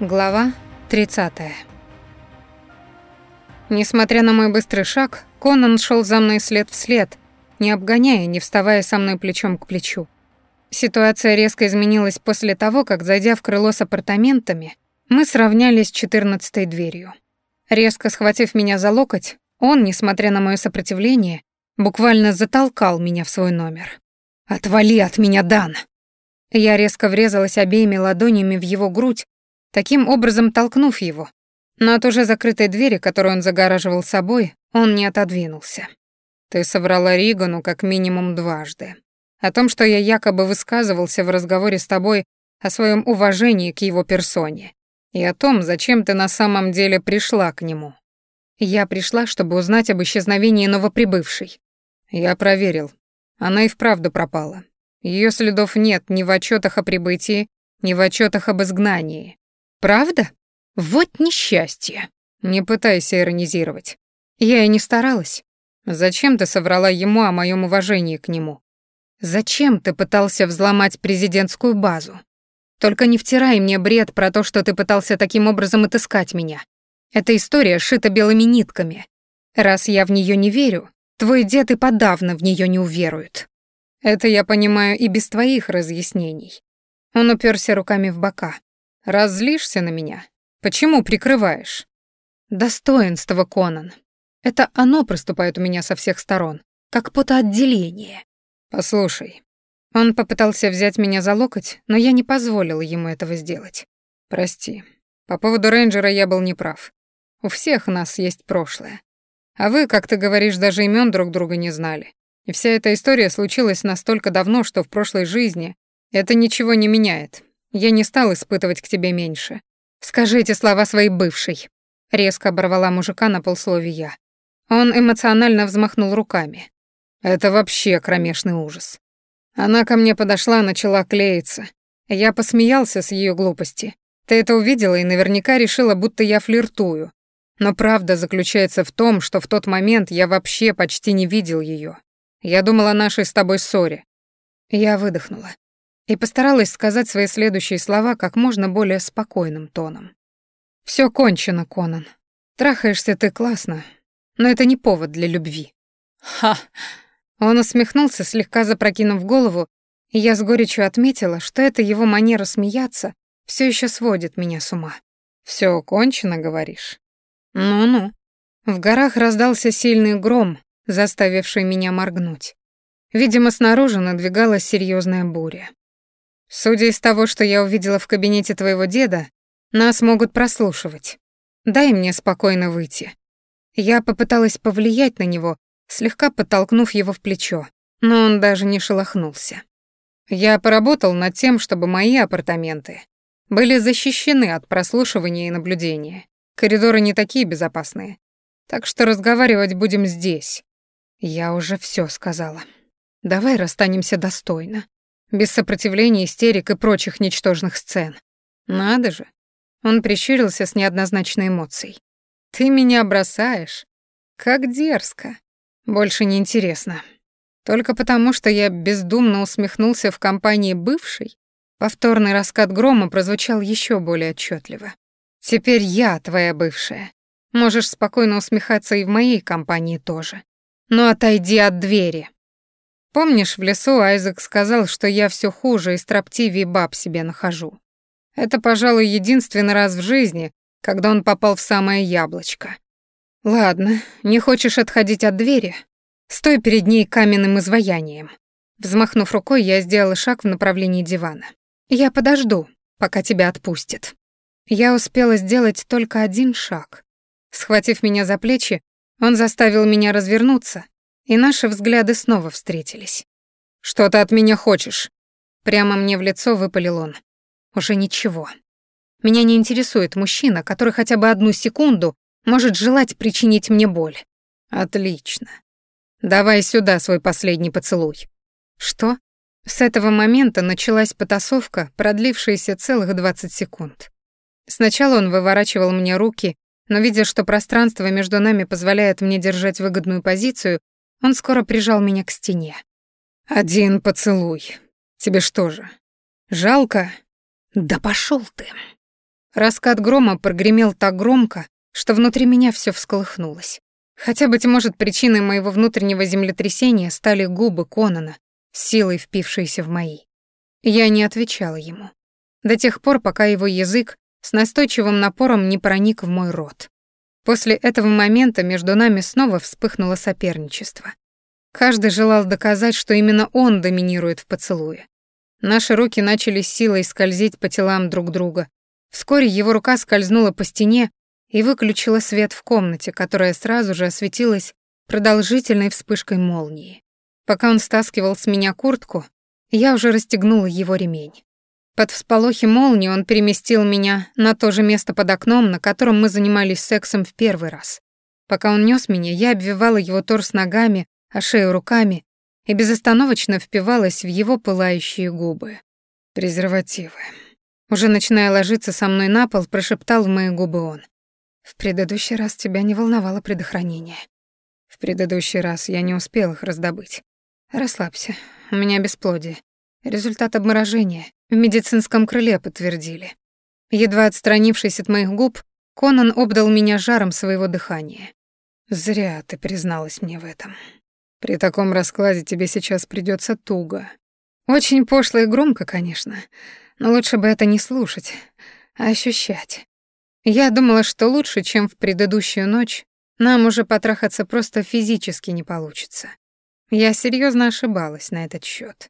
Глава 30. Несмотря на мой быстрый шаг, Конан шел за мной след в след, не обгоняя, не вставая со мной плечом к плечу. Ситуация резко изменилась после того, как, зайдя в крыло с апартаментами, мы сравнялись с четырнадцатой дверью. Резко схватив меня за локоть, он, несмотря на мое сопротивление, буквально затолкал меня в свой номер. «Отвали от меня, Дан!» Я резко врезалась обеими ладонями в его грудь, таким образом толкнув его. Но от уже закрытой двери, которую он загораживал собой, он не отодвинулся. «Ты соврала Ригану как минимум дважды. О том, что я якобы высказывался в разговоре с тобой о своем уважении к его персоне и о том, зачем ты на самом деле пришла к нему. Я пришла, чтобы узнать об исчезновении новоприбывшей. Я проверил. Она и вправду пропала. Ее следов нет ни в отчетах о прибытии, ни в отчетах об изгнании. Правда? Вот несчастье. Не пытайся иронизировать. Я и не старалась. Зачем ты соврала ему о моем уважении к нему? Зачем ты пытался взломать президентскую базу? Только не втирай мне бред про то, что ты пытался таким образом отыскать меня. Эта история шита белыми нитками. Раз я в нее не верю, твой дед и подавно в нее не уверует. Это я понимаю и без твоих разъяснений. Он уперся руками в бока. Разлишься на меня? Почему прикрываешь? Достоинство, Конан. Это оно проступает у меня со всех сторон, как потоотделение. Послушай. Он попытался взять меня за локоть, но я не позволила ему этого сделать. Прости. По поводу рейнджера я был неправ. У всех нас есть прошлое. А вы, как ты говоришь, даже имен друг друга не знали. И вся эта история случилась настолько давно, что в прошлой жизни это ничего не меняет. Я не стал испытывать к тебе меньше. Скажи эти слова своей бывшей. Резко оборвала мужика на полсловия я. Он эмоционально взмахнул руками. Это вообще кромешный ужас. Она ко мне подошла, начала клеиться. Я посмеялся с ее глупости. Ты это увидела и наверняка решила, будто я флиртую. Но правда заключается в том, что в тот момент я вообще почти не видел ее. Я думала о нашей с тобой ссоре. Я выдохнула и постаралась сказать свои следующие слова как можно более спокойным тоном. Все кончено, Конан. Трахаешься ты классно, но это не повод для любви». «Ха!» Он усмехнулся, слегка запрокинув голову, и я с горечью отметила, что эта его манера смеяться все еще сводит меня с ума. Все кончено, говоришь?» «Ну-ну». В горах раздался сильный гром, заставивший меня моргнуть. Видимо, снаружи надвигалась серьезная буря. Судя из того, что я увидела в кабинете твоего деда, нас могут прослушивать. Дай мне спокойно выйти. Я попыталась повлиять на него, слегка подтолкнув его в плечо, но он даже не шелохнулся. Я поработал над тем, чтобы мои апартаменты были защищены от прослушивания и наблюдения. Коридоры не такие безопасные. Так что разговаривать будем здесь. Я уже все сказала. Давай расстанемся достойно без сопротивления, истерик и прочих ничтожных сцен. Надо же. Он прищурился с неоднозначной эмоцией. Ты меня бросаешь? Как дерзко. Больше не интересно. Только потому, что я бездумно усмехнулся в компании бывшей, повторный раскат грома прозвучал еще более отчетливо. Теперь я твоя бывшая. Можешь спокойно усмехаться и в моей компании тоже. Но отойди от двери. Помнишь, в лесу Айзек сказал, что я все хуже и строптивее баб себе нахожу. Это, пожалуй, единственный раз в жизни, когда он попал в самое яблочко. Ладно, не хочешь отходить от двери? Стой перед ней каменным изваянием. Взмахнув рукой, я сделала шаг в направлении дивана. Я подожду, пока тебя отпустят. Я успела сделать только один шаг. Схватив меня за плечи, он заставил меня развернуться и наши взгляды снова встретились. «Что ты от меня хочешь?» Прямо мне в лицо выпалил он. «Уже ничего. Меня не интересует мужчина, который хотя бы одну секунду может желать причинить мне боль». «Отлично. Давай сюда свой последний поцелуй». «Что?» С этого момента началась потасовка, продлившаяся целых 20 секунд. Сначала он выворачивал мне руки, но видя, что пространство между нами позволяет мне держать выгодную позицию, он скоро прижал меня к стене. «Один поцелуй. Тебе что же, жалко?» «Да пошел ты!» Раскат грома прогремел так громко, что внутри меня все всколыхнулось. Хотя, быть может, причиной моего внутреннего землетрясения стали губы Конана, силой впившиеся в мои. Я не отвечала ему. До тех пор, пока его язык с настойчивым напором не проник в мой рот. После этого момента между нами снова вспыхнуло соперничество. Каждый желал доказать, что именно он доминирует в поцелуе. Наши руки начали силой скользить по телам друг друга. Вскоре его рука скользнула по стене и выключила свет в комнате, которая сразу же осветилась продолжительной вспышкой молнии. Пока он стаскивал с меня куртку, я уже расстегнула его ремень. Под всполохи молнии он переместил меня на то же место под окном, на котором мы занимались сексом в первый раз. Пока он нес меня, я обвивала его торс ногами, а шею руками и безостановочно впивалась в его пылающие губы. «Презервативы». Уже начиная ложиться со мной на пол, прошептал в мои губы он. В предыдущий раз тебя не волновало предохранение. В предыдущий раз я не успел их раздобыть. Расслабься, у меня бесплодие. Результат обморожения в медицинском крыле подтвердили. Едва отстранившись от моих губ, Конан обдал меня жаром своего дыхания. Зря ты призналась мне в этом. При таком раскладе тебе сейчас придется туго. Очень пошло и громко, конечно, но лучше бы это не слушать, а ощущать. Я думала, что лучше, чем в предыдущую ночь, нам уже потрахаться просто физически не получится. Я серьезно ошибалась на этот счет.